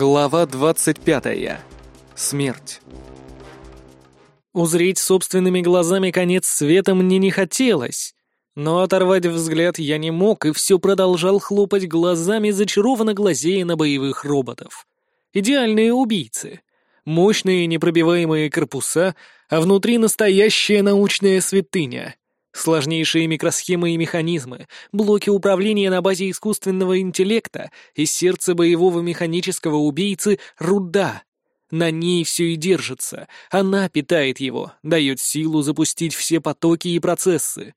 Глава 25. Смерть. Узреть собственными глазами конец света мне не хотелось, но оторвать взгляд я не мог и все продолжал хлопать глазами, зачарованно глазея на боевых роботов. Идеальные убийцы. Мощные непробиваемые корпуса, а внутри настоящая научная святыня. Сложнейшие микросхемы и механизмы, блоки управления на базе искусственного интеллекта и сердце боевого механического убийцы — руда. На ней все и держится, она питает его, дает силу запустить все потоки и процессы.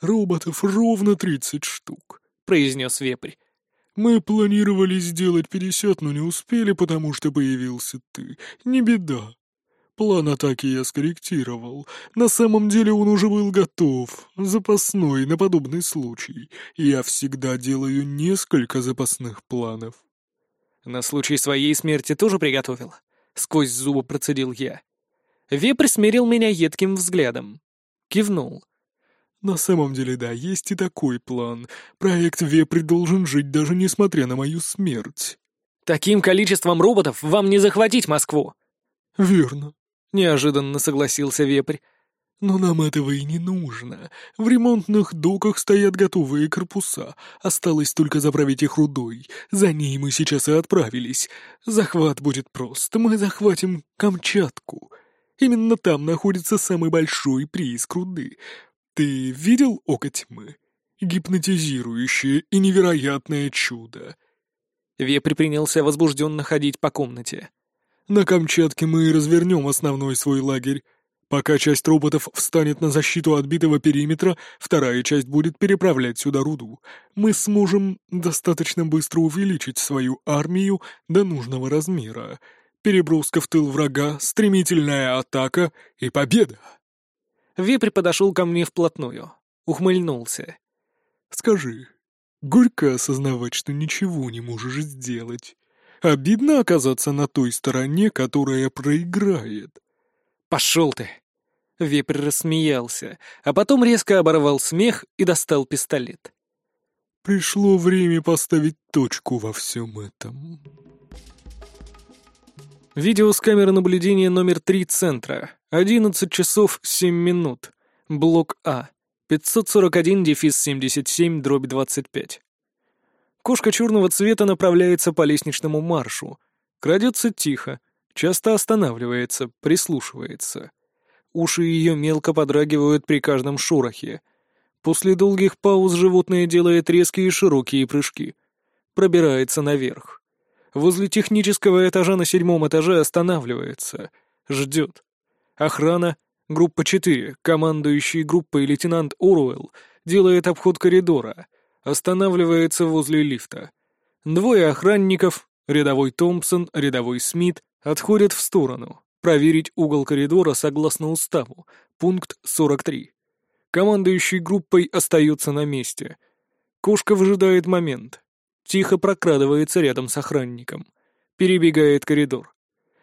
«Роботов ровно тридцать штук», — произнес вепрь. «Мы планировали сделать пятьдесят, но не успели, потому что появился ты. Не беда. План атаки я скорректировал. На самом деле он уже был готов, запасной на подобный случай. Я всегда делаю несколько запасных планов. На случай своей смерти тоже приготовил? Сквозь зубы процедил я. Вепрь смерил меня едким взглядом. Кивнул. На самом деле, да, есть и такой план. Проект Вепрь должен жить даже несмотря на мою смерть. Таким количеством роботов вам не захватить Москву. Верно. — неожиданно согласился вепрь. «Но нам этого и не нужно. В ремонтных доках стоят готовые корпуса. Осталось только заправить их рудой. За ней мы сейчас и отправились. Захват будет прост. Мы захватим Камчатку. Именно там находится самый большой прииск руды. Ты видел око тьмы? Гипнотизирующее и невероятное чудо». Вепрь принялся возбужденно ходить по комнате. На Камчатке мы и развернем основной свой лагерь. Пока часть роботов встанет на защиту отбитого периметра, вторая часть будет переправлять сюда руду. Мы сможем достаточно быстро увеличить свою армию до нужного размера. Переброска в тыл врага, стремительная атака и победа. Вепрь подошел ко мне вплотную, ухмыльнулся. «Скажи, горько осознавать, что ничего не можешь сделать. Обидно оказаться на той стороне, которая проиграет. «Пошел ты!» Вепрь рассмеялся, а потом резко оборвал смех и достал пистолет. «Пришло время поставить точку во всем этом». Видео с камеры наблюдения номер 3 центра. 11 часов 7 минут. Блок А. 541-77, дробь 25. Кошка черного цвета направляется по лестничному маршу. Крадется тихо, часто останавливается, прислушивается. Уши ее мелко подрагивают при каждом шорохе. После долгих пауз животное делает резкие широкие прыжки. Пробирается наверх. Возле технического этажа на седьмом этаже останавливается. Ждет. Охрана, группа 4, командующий группой лейтенант Оруэлл, делает обход коридора — останавливается возле лифта. Двое охранников, рядовой Томпсон, рядовой Смит, отходят в сторону, проверить угол коридора согласно уставу, пункт 43. Командующий группой остается на месте. Кошка выжидает момент. Тихо прокрадывается рядом с охранником. Перебегает коридор.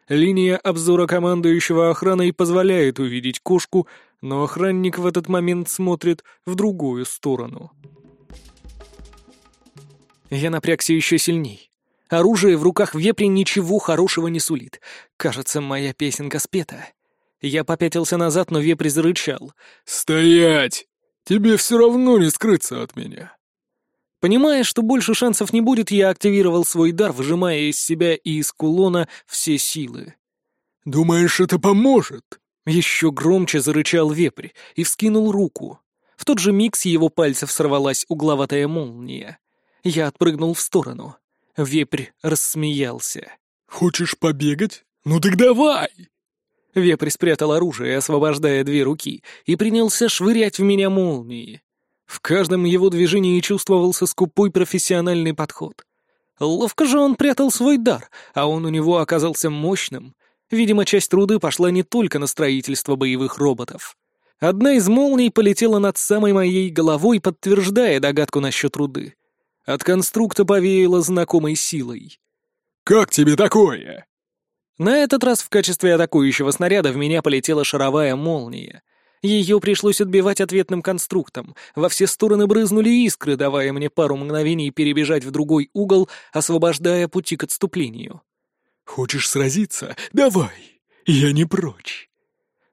Линия обзора командующего охраной позволяет увидеть кошку, но охранник в этот момент смотрит в другую сторону. Я напрягся еще сильней. Оружие в руках вепри ничего хорошего не сулит. Кажется, моя песенка спета. Я попятился назад, но вепрь зарычал. «Стоять! Тебе все равно не скрыться от меня!» Понимая, что больше шансов не будет, я активировал свой дар, выжимая из себя и из кулона все силы. «Думаешь, это поможет?» Еще громче зарычал вепрь и вскинул руку. В тот же миг с его пальцев сорвалась угловатая молния. Я отпрыгнул в сторону. Вепрь рассмеялся. «Хочешь побегать? Ну так давай!» Вепрь спрятал оружие, освобождая две руки, и принялся швырять в меня молнии. В каждом его движении чувствовался скупой профессиональный подход. Ловко же он прятал свой дар, а он у него оказался мощным. Видимо, часть труды пошла не только на строительство боевых роботов. Одна из молний полетела над самой моей головой, подтверждая догадку насчет руды. От конструкта повеяло знакомой силой. «Как тебе такое?» На этот раз в качестве атакующего снаряда в меня полетела шаровая молния. Ее пришлось отбивать ответным конструктом. Во все стороны брызнули искры, давая мне пару мгновений перебежать в другой угол, освобождая пути к отступлению. Хочешь сразиться? Давай! Я не прочь!»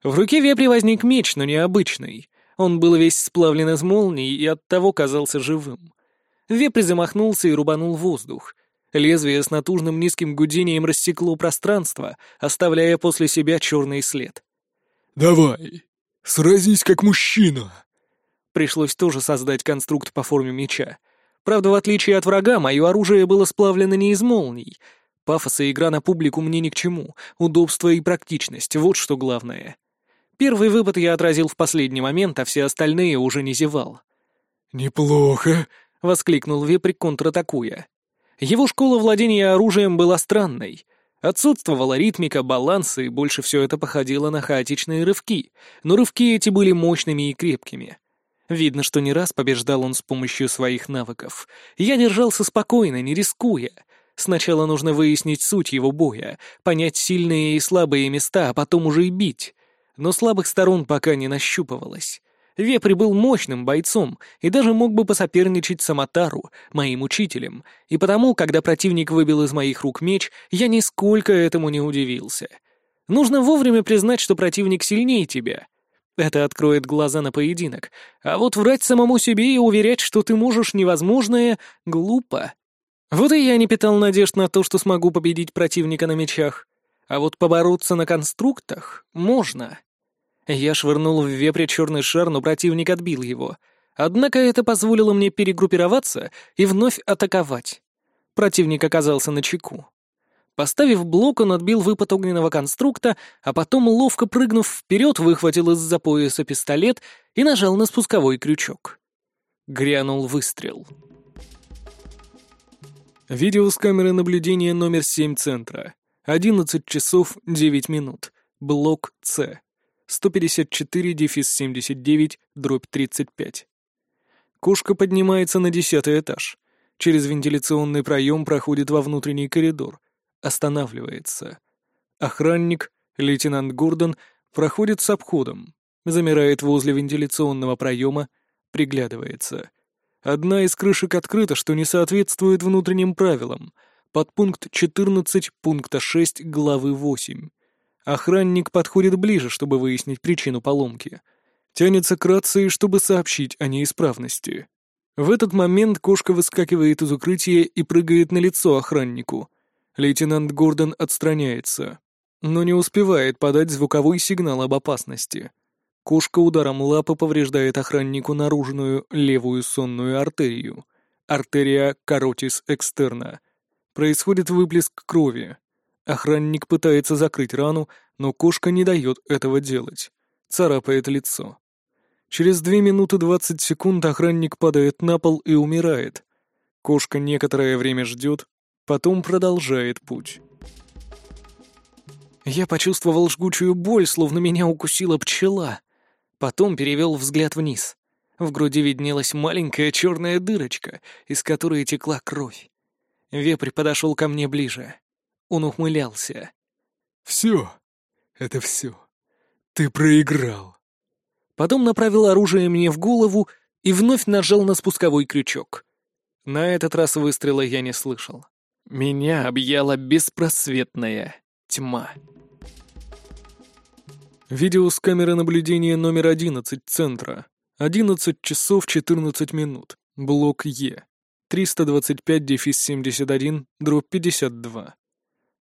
В руке вепри возник меч, но необычный. Он был весь сплавлен из молний и оттого казался живым. Вепрь замахнулся и рубанул воздух. Лезвие с натужным низким гудением рассекло пространство, оставляя после себя черный след. «Давай, сразись как мужчина!» Пришлось тоже создать конструкт по форме меча. Правда, в отличие от врага, мое оружие было сплавлено не из молний. Пафос и игра на публику мне ни к чему. Удобство и практичность — вот что главное. Первый выпад я отразил в последний момент, а все остальные уже не зевал. «Неплохо!» — воскликнул вепрь, контратакуя. Его школа владения оружием была странной. Отсутствовала ритмика, баланс, и больше все это походило на хаотичные рывки, но рывки эти были мощными и крепкими. Видно, что не раз побеждал он с помощью своих навыков. Я держался спокойно, не рискуя. Сначала нужно выяснить суть его боя, понять сильные и слабые места, а потом уже и бить. Но слабых сторон пока не нащупывалось. Вепрь был мощным бойцом и даже мог бы посоперничать с Аматару, моим учителем, и потому, когда противник выбил из моих рук меч, я нисколько этому не удивился. Нужно вовремя признать, что противник сильнее тебя. Это откроет глаза на поединок, а вот врать самому себе и уверять, что ты можешь невозможное, глупо. Вот и я не питал надежд на то, что смогу победить противника на мечах. А вот побороться на конструктах можно. Я швырнул в вепре черный шар, но противник отбил его. Однако это позволило мне перегруппироваться и вновь атаковать. Противник оказался на чеку. Поставив блок, он отбил выпад огненного конструкта, а потом, ловко прыгнув вперед, выхватил из-за пояса пистолет и нажал на спусковой крючок. Грянул выстрел. Видео с камеры наблюдения номер 7 центра. 11 часов 9 минут. Блок С. 154 дефис 79 дробь 35. Кошка поднимается на десятый этаж. Через вентиляционный проем проходит во внутренний коридор. Останавливается. Охранник, лейтенант Гордон, проходит с обходом. Замирает возле вентиляционного проема, приглядывается. Одна из крышек открыта, что не соответствует внутренним правилам. Подпункт 14 пункта 6 главы 8. Охранник подходит ближе, чтобы выяснить причину поломки. Тянется к рации, чтобы сообщить о неисправности. В этот момент кошка выскакивает из укрытия и прыгает на лицо охраннику. Лейтенант Гордон отстраняется, но не успевает подать звуковой сигнал об опасности. Кошка ударом лапы повреждает охраннику наружную левую сонную артерию. Артерия каротис экстерна. Происходит выплеск крови. Охранник пытается закрыть рану, но кошка не дает этого делать. Царапает лицо. Через две минуты двадцать секунд охранник падает на пол и умирает. Кошка некоторое время ждет, потом продолжает путь. Я почувствовал жгучую боль, словно меня укусила пчела. Потом перевел взгляд вниз. В груди виднелась маленькая черная дырочка, из которой текла кровь. Вепрь подошел ко мне ближе. Он ухмылялся. «Все. Это все. Ты проиграл». Потом направил оружие мне в голову и вновь нажал на спусковой крючок. На этот раз выстрела я не слышал. Меня объяла беспросветная тьма. Видео с камеры наблюдения номер 11 центра. 11 часов 14 минут. Блок Е. 325 дефис 71 дробь 52.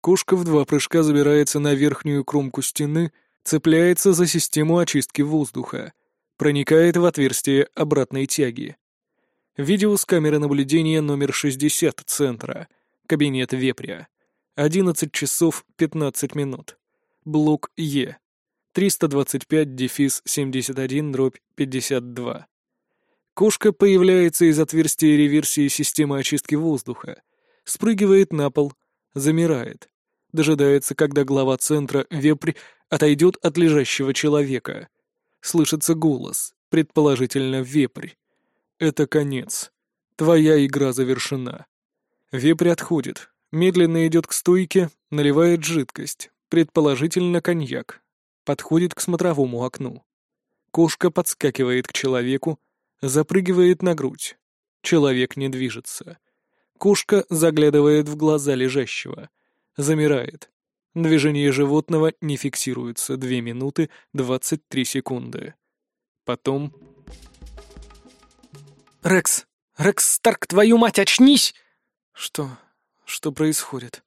Кошка в два прыжка забирается на верхнюю кромку стены, цепляется за систему очистки воздуха, проникает в отверстие обратной тяги. Видео с камеры наблюдения номер 60 центра. Кабинет вепря. 11 часов 15 минут. Блок Е. 325 дефис 71 дробь 52. Кошка появляется из отверстия реверсии системы очистки воздуха, спрыгивает на пол, замирает, дожидается, когда глава центра, вепрь, отойдет от лежащего человека. Слышится голос, предположительно вепрь. Это конец. Твоя игра завершена. Вепрь отходит, медленно идет к стойке, наливает жидкость, предположительно коньяк. Подходит к смотровому окну. Кошка подскакивает к человеку, запрыгивает на грудь. Человек не движется. Кошка заглядывает в глаза лежащего. Замирает. Движение животного не фиксируется 2 минуты 23 секунды. Потом... «Рекс! Рекс Старк, твою мать, очнись!» Что? Что происходит?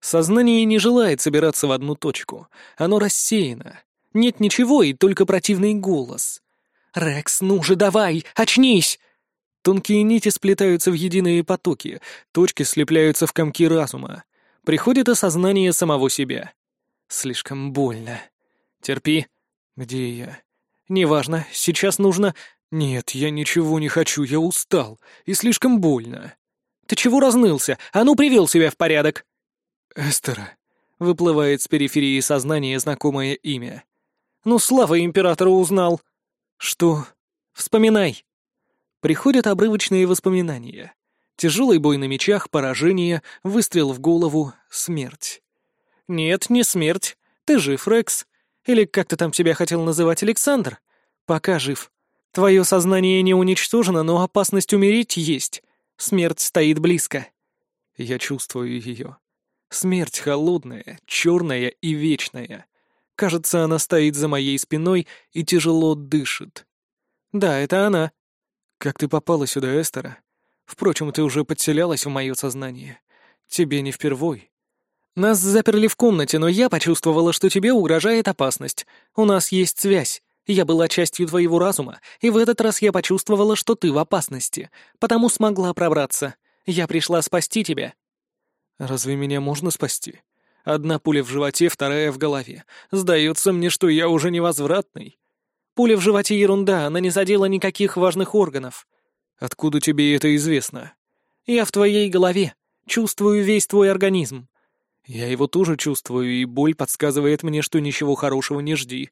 Сознание не желает собираться в одну точку. Оно рассеяно. Нет ничего и только противный голос. «Рекс, ну же давай, очнись!» Тонкие нити сплетаются в единые потоки, точки слепляются в комки разума. Приходит осознание самого себя. Слишком больно. Терпи. Где я? Неважно, сейчас нужно... Нет, я ничего не хочу, я устал. И слишком больно. Ты чего разнылся? А ну, привел себя в порядок!» «Эстера», — выплывает с периферии сознания знакомое имя. «Ну, слава императора узнал!» «Что?» «Вспоминай!» Приходят обрывочные воспоминания. Тяжелый бой на мечах, поражение, выстрел в голову, смерть. «Нет, не смерть. Ты жив, Рекс. Или как ты там себя хотел называть, Александр? Пока жив. Твое сознание не уничтожено, но опасность умереть есть. Смерть стоит близко. Я чувствую ее. Смерть холодная, черная и вечная. Кажется, она стоит за моей спиной и тяжело дышит. Да, это она. Как ты попала сюда, Эстера? Впрочем, ты уже подселялась в мое сознание. Тебе не впервой. Нас заперли в комнате, но я почувствовала, что тебе угрожает опасность. У нас есть связь. Я была частью твоего разума, и в этот раз я почувствовала, что ты в опасности, потому смогла пробраться. Я пришла спасти тебя». «Разве меня можно спасти? Одна пуля в животе, вторая в голове. Сдается мне, что я уже невозвратный». «Пуля в животе ерунда, она не задела никаких важных органов». «Откуда тебе это известно?» «Я в твоей голове. Чувствую весь твой организм». «Я его тоже чувствую, и боль подсказывает мне, что ничего хорошего не жди.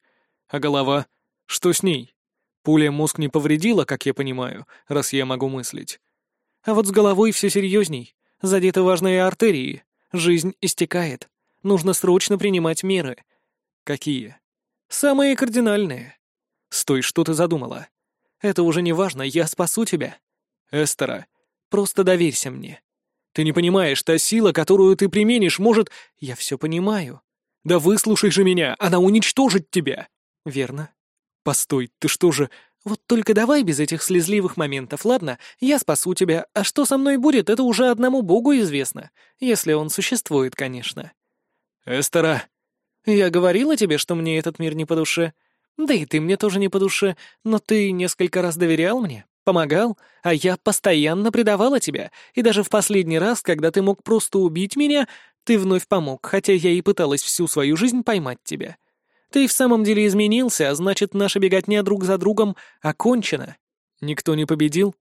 А голова...» Что с ней? Пуля мозг не повредила, как я понимаю, раз я могу мыслить. А вот с головой все серьезней. Задеты важные артерии. Жизнь истекает. Нужно срочно принимать меры. Какие? Самые кардинальные. Стой, что ты задумала? Это уже не важно, я спасу тебя. Эстера, просто доверься мне. Ты не понимаешь, та сила, которую ты применишь, может... Я все понимаю. Да выслушай же меня, она уничтожит тебя. Верно. «Постой, ты что же...» «Вот только давай без этих слезливых моментов, ладно? Я спасу тебя, а что со мной будет, это уже одному богу известно. Если он существует, конечно». «Эстера...» «Я говорила тебе, что мне этот мир не по душе. Да и ты мне тоже не по душе, но ты несколько раз доверял мне, помогал, а я постоянно предавала тебя, и даже в последний раз, когда ты мог просто убить меня, ты вновь помог, хотя я и пыталась всю свою жизнь поймать тебя». Ты в самом деле изменился, а значит, наша беготня друг за другом окончена. Никто не победил?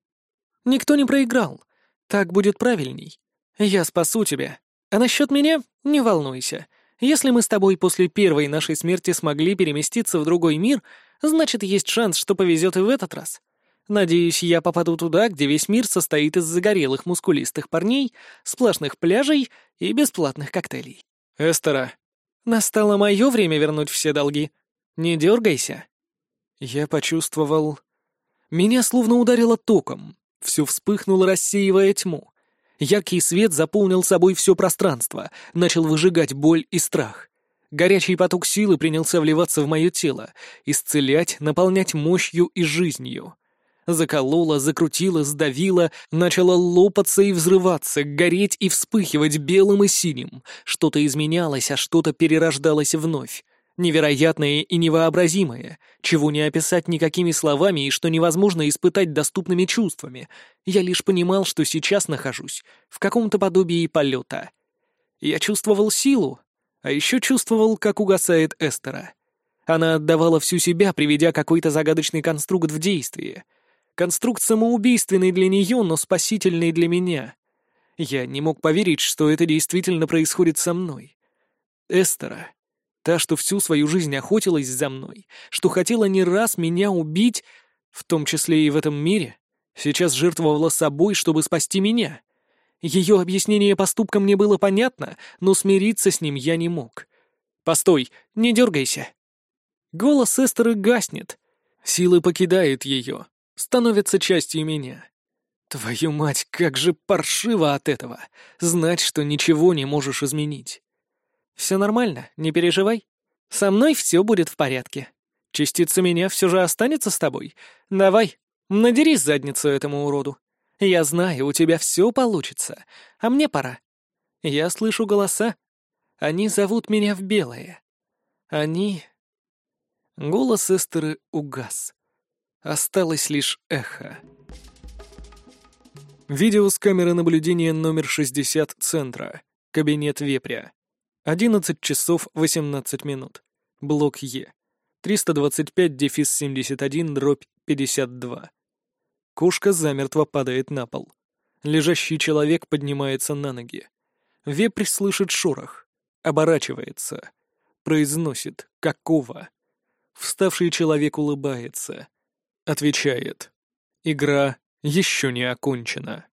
Никто не проиграл. Так будет правильней. Я спасу тебя. А насчет меня не волнуйся. Если мы с тобой после первой нашей смерти смогли переместиться в другой мир, значит, есть шанс, что повезет и в этот раз. Надеюсь, я попаду туда, где весь мир состоит из загорелых мускулистых парней, сплошных пляжей и бесплатных коктейлей. Эстера, Настало мое время вернуть все долги. Не дергайся. Я почувствовал... Меня словно ударило током. Все вспыхнуло, рассеивая тьму. Яркий свет заполнил собой все пространство, начал выжигать боль и страх. Горячий поток силы принялся вливаться в мое тело, исцелять, наполнять мощью и жизнью. Заколола, закрутила, сдавила, начала лопаться и взрываться, гореть и вспыхивать белым и синим. Что-то изменялось, а что-то перерождалось вновь. Невероятное и невообразимое, чего не описать никакими словами и что невозможно испытать доступными чувствами. Я лишь понимал, что сейчас нахожусь в каком-то подобии полета. Я чувствовал силу, а еще чувствовал, как угасает Эстера. Она отдавала всю себя, приведя какой-то загадочный конструкт в действие — Конструкт самоубийственный для нее, но спасительный для меня. Я не мог поверить, что это действительно происходит со мной. Эстера, та, что всю свою жизнь охотилась за мной, что хотела не раз меня убить, в том числе и в этом мире, сейчас жертвовала собой, чтобы спасти меня. Ее объяснение поступка мне было понятно, но смириться с ним я не мог. «Постой, не дергайся!» Голос Эстеры гаснет. Силы покидают ее становится частью меня. Твою мать, как же паршиво от этого, знать, что ничего не можешь изменить. Все нормально, не переживай. Со мной все будет в порядке. Частица меня все же останется с тобой. Давай, надери задницу этому уроду. Я знаю, у тебя все получится, а мне пора. Я слышу голоса. Они зовут меня в белое. Они... Голос Эстеры угас. Осталось лишь эхо. Видео с камеры наблюдения номер 60 центра. Кабинет Вепря. 11 часов 18 минут. Блок Е. 325 дефис 71 дробь 52. Кошка замертво падает на пол. Лежащий человек поднимается на ноги. Вепрь слышит шорох. Оборачивается. Произносит «Какого?». Вставший человек улыбается. Отвечает. Игра еще не окончена.